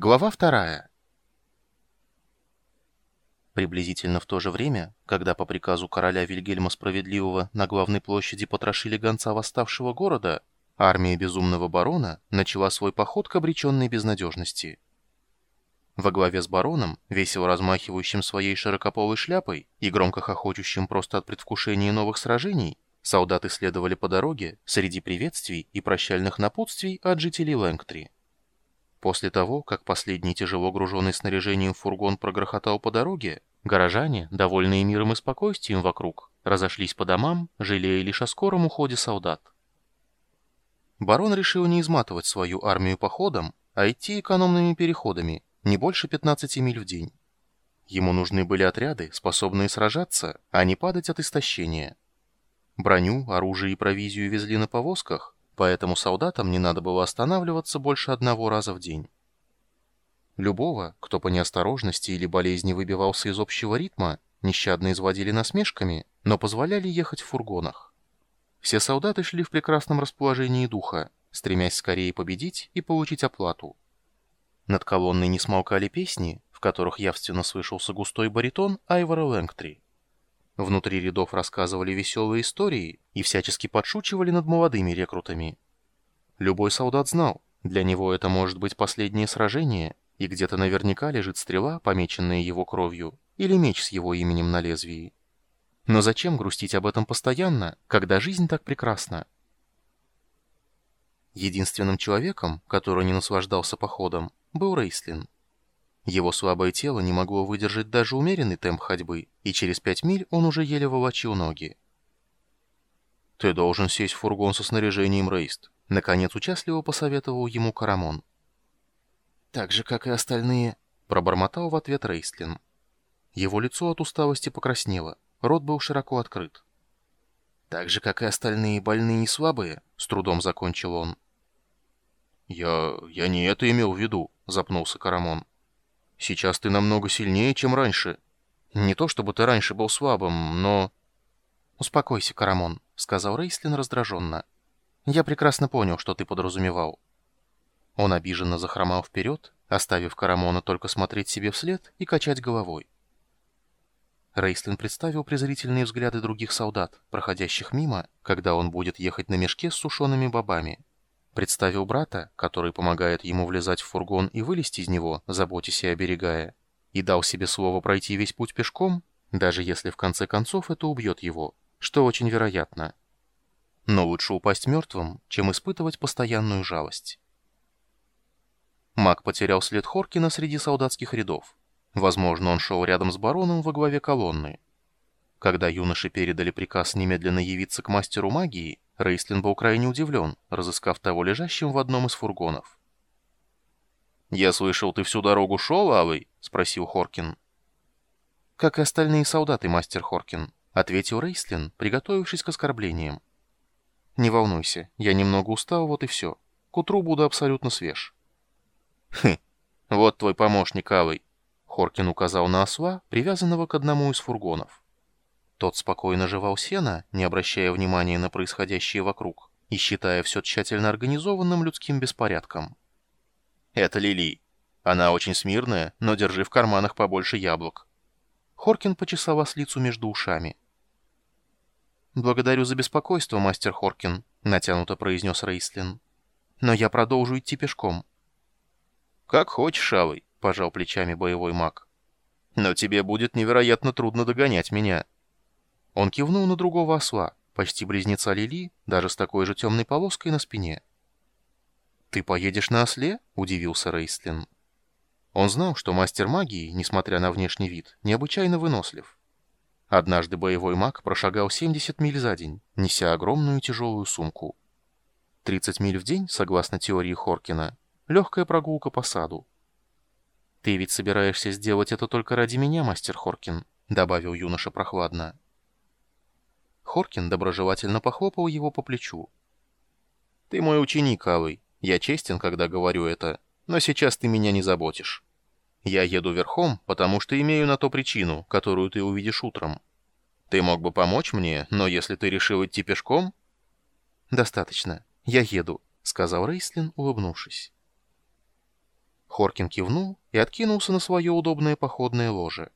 Глава вторая. Приблизительно в то же время, когда по приказу короля Вильгельма Справедливого на главной площади потрошили гонца восставшего города, армия безумного барона начала свой поход к обреченной безнадежности. Во главе с бароном, весело размахивающим своей широкополой шляпой и громко хохочущим просто от предвкушения новых сражений, солдаты следовали по дороге среди приветствий и прощальных напутствий от жителей Лэнгтри. После того, как последний тяжело груженный снаряжением фургон прогрохотал по дороге, горожане, довольные миром и спокойствием вокруг, разошлись по домам, жалея лишь о скором уходе солдат. Барон решил не изматывать свою армию походом, а идти экономными переходами, не больше 15 миль в день. Ему нужны были отряды, способные сражаться, а не падать от истощения. Броню, оружие и провизию везли на повозках, поэтому солдатам не надо было останавливаться больше одного раза в день. Любого, кто по неосторожности или болезни выбивался из общего ритма, нещадно изводили насмешками, но позволяли ехать в фургонах. Все солдаты шли в прекрасном расположении духа, стремясь скорее победить и получить оплату. Над колонной не смолкали песни, в которых явственно слышался густой баритон Айвора Лэнгтри. Внутри рядов рассказывали веселые истории и всячески подшучивали над молодыми рекрутами. Любой солдат знал, для него это может быть последнее сражение, и где-то наверняка лежит стрела, помеченная его кровью, или меч с его именем на лезвии. Но зачем грустить об этом постоянно, когда жизнь так прекрасна? Единственным человеком, который не наслаждался походом, был Рейслин. Его слабое тело не могло выдержать даже умеренный темп ходьбы, и через пять миль он уже еле волочил ноги. «Ты должен сесть в фургон со снаряжением, Рейст», — наконец участливо посоветовал ему Карамон. «Так же, как и остальные», — пробормотал в ответ Рейстлин. Его лицо от усталости покраснело, рот был широко открыт. «Так же, как и остальные больные и слабые», — с трудом закончил он. «Я... я не это имел в виду», — запнулся Карамон. Сейчас ты намного сильнее, чем раньше. Не то чтобы ты раньше был слабым, но...» «Успокойся, Карамон», — сказал Рейслин раздраженно. «Я прекрасно понял, что ты подразумевал». Он обиженно захромал вперед, оставив Карамона только смотреть себе вслед и качать головой. Рейслин представил презрительные взгляды других солдат, проходящих мимо, когда он будет ехать на мешке с сушеными бобами. Представил брата, который помогает ему влезать в фургон и вылезти из него, заботясь и оберегая, и дал себе слово пройти весь путь пешком, даже если в конце концов это убьет его, что очень вероятно. Но лучше упасть мертвым, чем испытывать постоянную жалость. Маг потерял след Хоркина среди солдатских рядов. Возможно, он шел рядом с бароном во главе колонны. Когда юноши передали приказ немедленно явиться к мастеру магии, Рейстлин был крайне удивлен, разыскав того лежащим в одном из фургонов. «Я слышал, ты всю дорогу шел, Алый?» — спросил Хоркин. «Как и остальные солдаты, мастер Хоркин», — ответил Рейстлин, приготовившись к оскорблениям. «Не волнуйся, я немного устал, вот и все. К утру буду абсолютно свеж». «Хм, вот твой помощник, Алый», — Хоркин указал на осла, привязанного к одному из фургонов. Тот спокойно жевал сено, не обращая внимания на происходящее вокруг, и считая все тщательно организованным людским беспорядком. «Это Лили. Она очень смирная, но держи в карманах побольше яблок». Хоркин почесал ослицу между ушами. «Благодарю за беспокойство, мастер Хоркин», — натянуто произнес Рейслин. «Но я продолжу идти пешком». «Как хочешь, Авой», — пожал плечами боевой маг. «Но тебе будет невероятно трудно догонять меня». Он кивнул на другого осла, почти близнеца Лили, даже с такой же темной полоской на спине. «Ты поедешь на осле?» — удивился Рейслин. Он знал, что мастер магии, несмотря на внешний вид, необычайно вынослив. Однажды боевой маг прошагал 70 миль за день, неся огромную тяжелую сумку. 30 миль в день, согласно теории Хоркина, легкая прогулка по саду. «Ты ведь собираешься сделать это только ради меня, мастер Хоркин», — добавил юноша прохладно. Хоркин доброжелательно похлопал его по плечу. «Ты мой ученик, Алый. Я честен, когда говорю это, но сейчас ты меня не заботишь. Я еду верхом, потому что имею на то причину, которую ты увидишь утром. Ты мог бы помочь мне, но если ты решил идти пешком...» «Достаточно. Я еду», — сказал Рейслин, улыбнувшись. Хоркин кивнул и откинулся на свое удобное походное ложе.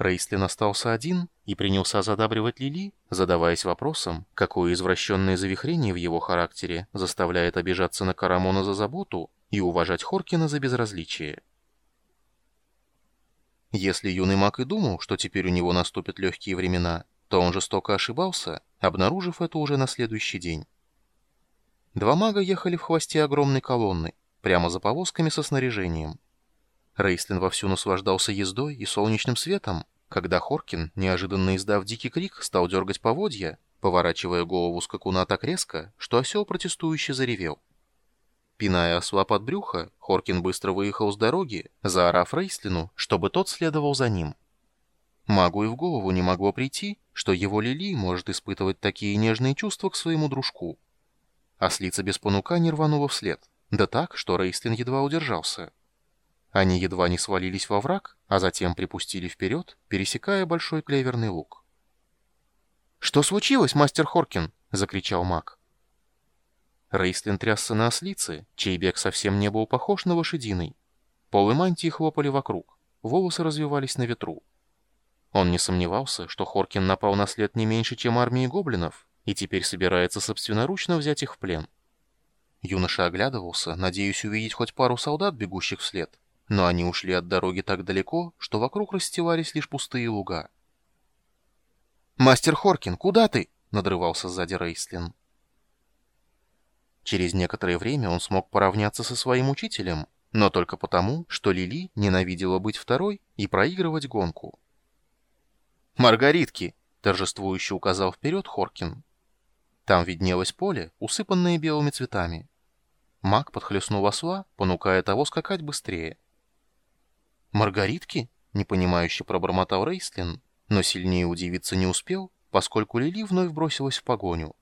Рейстлин остался один и принялся задабривать Лили, задаваясь вопросом, какое извращенное завихрение в его характере заставляет обижаться на Карамона за заботу и уважать Хоркина за безразличие. Если юный маг и думал, что теперь у него наступят легкие времена, то он жестоко ошибался, обнаружив это уже на следующий день. Два мага ехали в хвосте огромной колонны, прямо за повозками со снаряжением. Рейслин вовсю наслаждался ездой и солнечным светом, когда Хоркин, неожиданно издав дикий крик, стал дергать поводья, поворачивая голову скакуна так резко, что осел протестующе заревел. Пиная осла под брюхо, Хоркин быстро выехал с дороги, заорав Рейслину, чтобы тот следовал за ним. Магу и в голову не могло прийти, что его Лили может испытывать такие нежные чувства к своему дружку. Ослица без понука не рванула вслед, да так, что Рейслин едва удержался. Они едва не свалились во враг, а затем припустили вперед, пересекая большой клеверный луг. «Что случилось, мастер Хоркин?» — закричал маг. Рейслин трясся на ослице, чей бег совсем не был похож на лошадиный. Полы мантии хлопали вокруг, волосы развивались на ветру. Он не сомневался, что Хоркин напал на след не меньше, чем армии гоблинов, и теперь собирается собственноручно взять их в плен. Юноша оглядывался, надеясь увидеть хоть пару солдат, бегущих вслед, но они ушли от дороги так далеко, что вокруг расстилались лишь пустые луга. «Мастер Хоркин, куда ты?» — надрывался сзади Рейслин. Через некоторое время он смог поравняться со своим учителем, но только потому, что Лили ненавидела быть второй и проигрывать гонку. «Маргаритки!» — торжествующе указал вперед Хоркин. Там виднелось поле, усыпанное белыми цветами. Маг подхлестнул осла, понукая того скакать быстрее. «Маргаритки?» — непонимающе пробормотал Рейслин, но сильнее удивиться не успел, поскольку Лили вновь бросилась в погоню.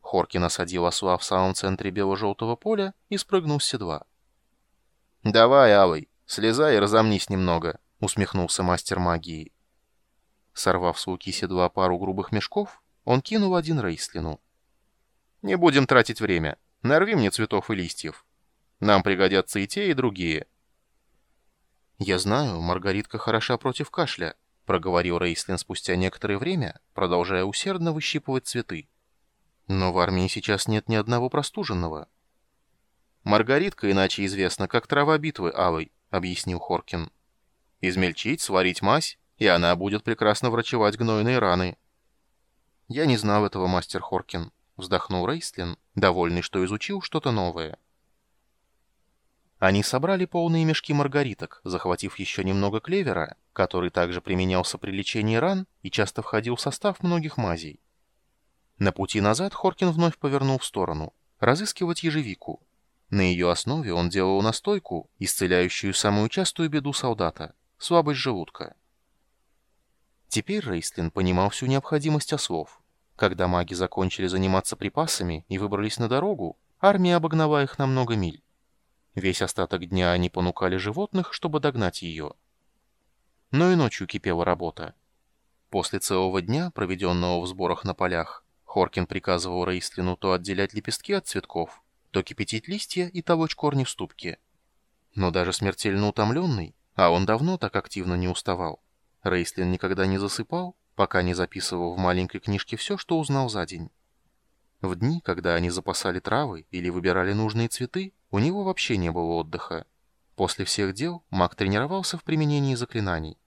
Хоркин осадил осла в самом центре бело-желтого поля и спрыгнул с седла. «Давай, Алый, слезай и разомнись немного», — усмехнулся мастер магии. Сорвав с луки седла пару грубых мешков, он кинул один Рейслину. «Не будем тратить время. Нарви мне цветов и листьев. Нам пригодятся и те, и другие». «Я знаю, Маргаритка хороша против кашля», — проговорил Рейслин спустя некоторое время, продолжая усердно выщипывать цветы. Но в армии сейчас нет ни одного простуженного. Маргаритка иначе известна как трава битвы алой, объяснил Хоркин. Измельчить, сварить мазь, и она будет прекрасно врачевать гнойные раны. Я не знал этого, мастер Хоркин, вздохнул Рейстлин, довольный, что изучил что-то новое. Они собрали полные мешки маргариток, захватив еще немного клевера, который также применялся при лечении ран и часто входил в состав многих мазей. На пути назад Хоркин вновь повернул в сторону. Разыскивать ежевику. На ее основе он делал настойку, исцеляющую самую частую беду солдата – слабость желудка. Теперь Рейстлин понимал всю необходимость ослов. Когда маги закончили заниматься припасами и выбрались на дорогу, армия обогнала их на много миль. Весь остаток дня они понукали животных, чтобы догнать ее. Но и ночью кипела работа. После целого дня, проведенного в сборах на полях, Хоркин приказывал Рейслину то отделять лепестки от цветков, то кипятить листья и толочь корни в ступке. Но даже смертельно утомленный, а он давно так активно не уставал, Рейслин никогда не засыпал, пока не записывал в маленькой книжке все, что узнал за день. В дни, когда они запасали травы или выбирали нужные цветы, у него вообще не было отдыха. После всех дел маг тренировался в применении заклинаний.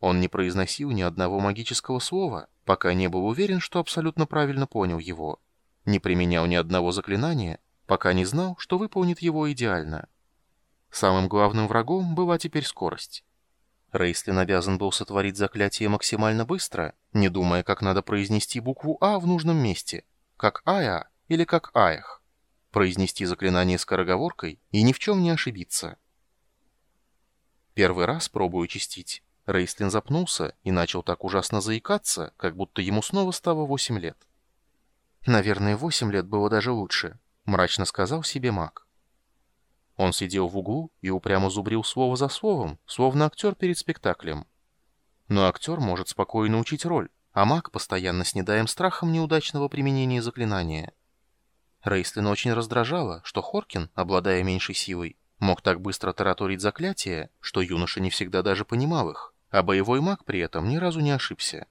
Он не произносил ни одного магического слова, пока не был уверен, что абсолютно правильно понял его. Не применял ни одного заклинания, пока не знал, что выполнит его идеально. Самым главным врагом была теперь скорость. Рейслин обязан был сотворить заклятие максимально быстро, не думая, как надо произнести букву «А» в нужном месте, как «Ая» или как «Аях». Произнести заклинание скороговоркой и ни в чем не ошибиться. Первый раз пробую чистить. Рейстлин запнулся и начал так ужасно заикаться, как будто ему снова стало восемь лет. «Наверное, восемь лет было даже лучше», — мрачно сказал себе маг. Он сидел в углу и упрямо зубрил слово за словом, словно актер перед спектаклем. Но актер может спокойно учить роль, а маг постоянно снедаем страхом неудачного применения заклинания. Рейстлина очень раздражало, что Хоркин, обладая меньшей силой, мог так быстро тараторить заклятия, что юноша не всегда даже понимал их, а боевой маг при этом ни разу не ошибся.